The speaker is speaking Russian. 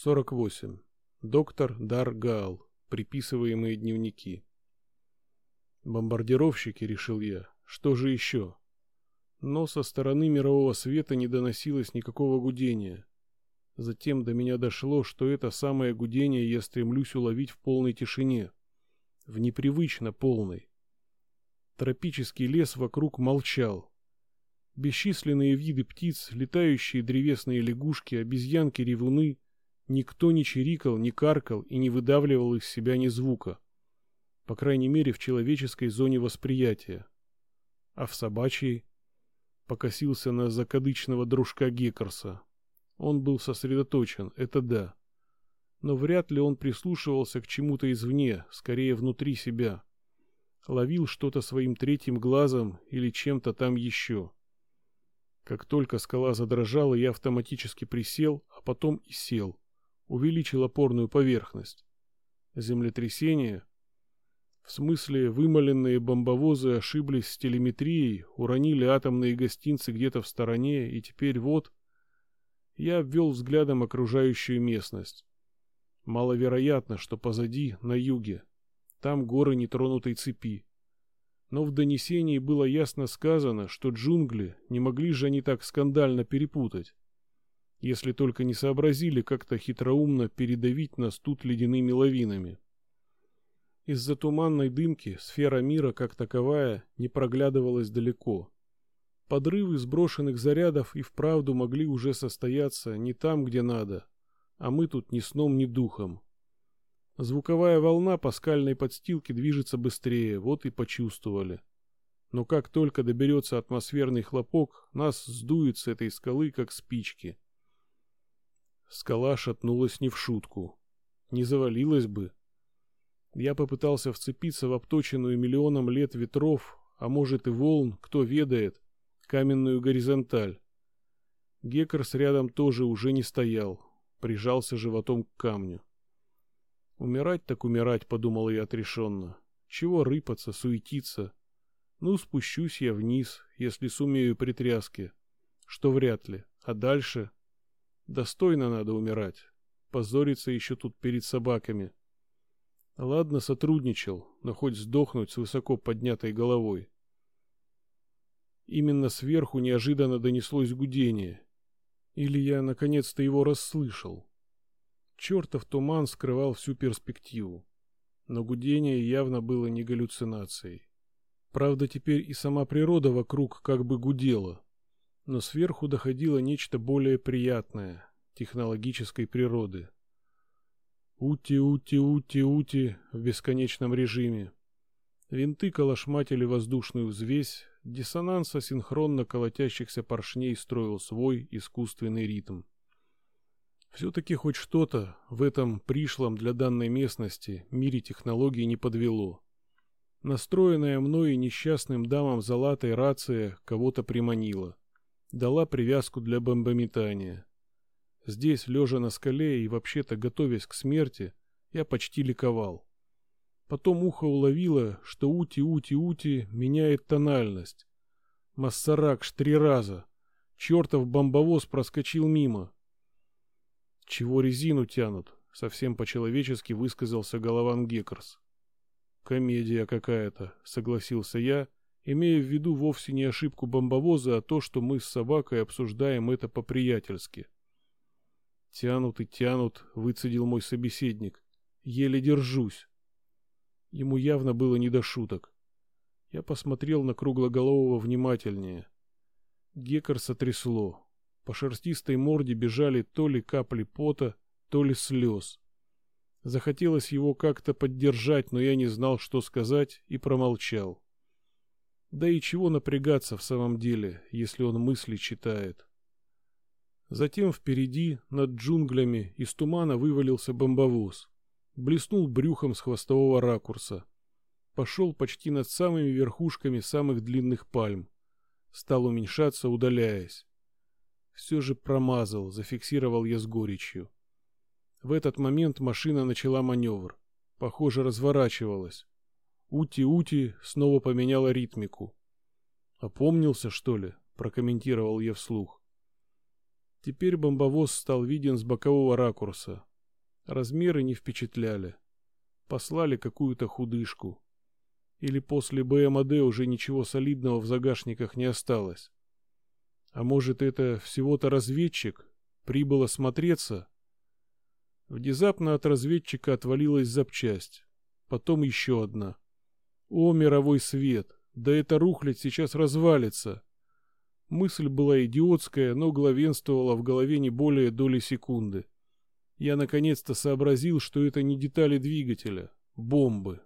48. Доктор Дар Гаал. Приписываемые дневники. Бомбардировщики, решил я. Что же еще? Но со стороны мирового света не доносилось никакого гудения. Затем до меня дошло, что это самое гудение я стремлюсь уловить в полной тишине. В непривычно полной. Тропический лес вокруг молчал. Бесчисленные виды птиц, летающие древесные лягушки, обезьянки-ревуны — Никто не чирикал, не каркал и не выдавливал из себя ни звука. По крайней мере, в человеческой зоне восприятия. А в собачьей покосился на закадычного дружка Геккерса. Он был сосредоточен, это да. Но вряд ли он прислушивался к чему-то извне, скорее внутри себя. Ловил что-то своим третьим глазом или чем-то там еще. Как только скала задрожала, я автоматически присел, а потом и сел увеличил опорную поверхность. Землетрясение? В смысле, вымоленные бомбовозы ошиблись с телеметрией, уронили атомные гостинцы где-то в стороне, и теперь вот... Я обвел взглядом окружающую местность. Маловероятно, что позади, на юге. Там горы нетронутой цепи. Но в донесении было ясно сказано, что джунгли не могли же они так скандально перепутать если только не сообразили как-то хитроумно передавить нас тут ледяными лавинами. Из-за туманной дымки сфера мира как таковая не проглядывалась далеко. Подрывы сброшенных зарядов и вправду могли уже состояться не там, где надо, а мы тут ни сном, ни духом. Звуковая волна по скальной подстилке движется быстрее, вот и почувствовали. Но как только доберется атмосферный хлопок, нас сдует с этой скалы, как спички. Скала шатнулась не в шутку. Не завалилась бы. Я попытался вцепиться в обточенную миллионом лет ветров, а может и волн, кто ведает, каменную горизонталь. Геккерс рядом тоже уже не стоял, прижался животом к камню. Умирать так умирать, подумал я отрешенно. Чего рыпаться, суетиться? Ну, спущусь я вниз, если сумею при тряске. Что вряд ли. А дальше... Достойно надо умирать. Позориться еще тут перед собаками. Ладно, сотрудничал, но хоть сдохнуть с высоко поднятой головой. Именно сверху неожиданно донеслось гудение. Или я наконец-то его расслышал. Чертов туман скрывал всю перспективу. Но гудение явно было не галлюцинацией. Правда, теперь и сама природа вокруг как бы гудела но сверху доходило нечто более приятное, технологической природы. Ути-ути-ути-ути в бесконечном режиме. Винты колошматили воздушную взвесь, диссонанс синхронно колотящихся поршней строил свой искусственный ритм. Все-таки хоть что-то в этом пришлом для данной местности мире технологий не подвело. Настроенная мной несчастным дамам золотой рация кого-то приманила дала привязку для бомбометания. Здесь, лежа на скале и вообще-то готовясь к смерти, я почти ликовал. Потом ухо уловило, что ути-ути-ути меняет тональность. Массаракш три раза. Чертов бомбовоз проскочил мимо. Чего резину тянут? Совсем по-человечески высказался Голован Геккерс. Комедия какая-то, согласился я имея в виду вовсе не ошибку бомбовоза, а то, что мы с собакой обсуждаем это по-приятельски. «Тянут и тянут», — выцедил мой собеседник. «Еле держусь». Ему явно было не до шуток. Я посмотрел на круглоголового внимательнее. Геккер сотрясло. По шерстистой морде бежали то ли капли пота, то ли слез. Захотелось его как-то поддержать, но я не знал, что сказать, и промолчал. Да и чего напрягаться в самом деле, если он мысли читает. Затем впереди, над джунглями, из тумана вывалился бомбовоз. Блеснул брюхом с хвостового ракурса. Пошел почти над самыми верхушками самых длинных пальм. Стал уменьшаться, удаляясь. Все же промазал, зафиксировал я с горечью. В этот момент машина начала маневр. Похоже, разворачивалась. Ути-Ути снова поменяла ритмику. «Опомнился, что ли?» — прокомментировал я вслух. Теперь бомбовоз стал виден с бокового ракурса. Размеры не впечатляли. Послали какую-то худышку. Или после БМАД уже ничего солидного в загашниках не осталось. А может, это всего-то разведчик? Прибыл осмотреться? Внезапно от разведчика отвалилась запчасть. Потом еще одна. О, мировой свет! Да это рухлядь сейчас развалится! Мысль была идиотская, но главенствовала в голове не более доли секунды. Я наконец-то сообразил, что это не детали двигателя, бомбы.